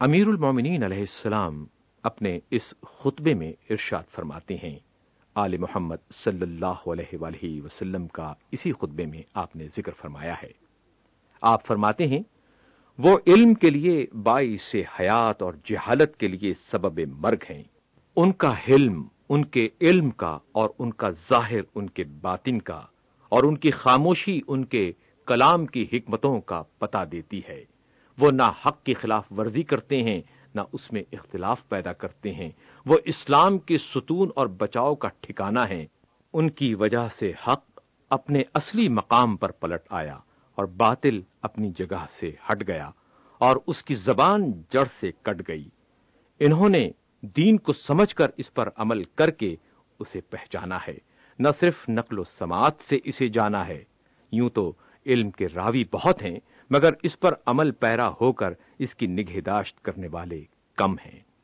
امیر المومنین علیہ السلام اپنے اس خطبے میں ارشاد فرماتے ہیں۔ آل محمد صلی اللہ علیہ وآلہ وسلم کا اسی خطبے میں آپ نے ذکر فرمایا ہے۔ آپ فرماتے ہیں، وہ علم کے لیے باعث حیات اور جہالت کے لیے سبب مرگ ہیں۔ ان کا حلم، ان کے علم کا اور ان کا ظاہر، ان کے باطن کا اور ان کی خاموشی، ان کے کلام کی حکمتوں کا پتا دیتی ہے۔ وہ نہ حق کی خلاف ورزی کرتے ہیں، نہ اس میں اختلاف پیدا کرتے ہیں۔ وہ اسلام کے ستون اور بچاؤ کا ٹھکانہ ہے ان کی وجہ سے حق اپنے اصلی مقام پر پلٹ آیا اور باطل اپنی جگہ سے ہٹ گیا اور اس کی زبان جڑ سے کٹ گئی۔ انہوں نے دین کو سمجھ کر اس پر عمل کر کے اسے پہچانا ہے۔ نہ صرف نقل و سماعت سے اسے جانا ہے، یوں تو علم کے راوی بہت ہیں، مگر اس پر عمل پیرا ہو کر اس کی نگہداشت کرنے والے کم ہیں۔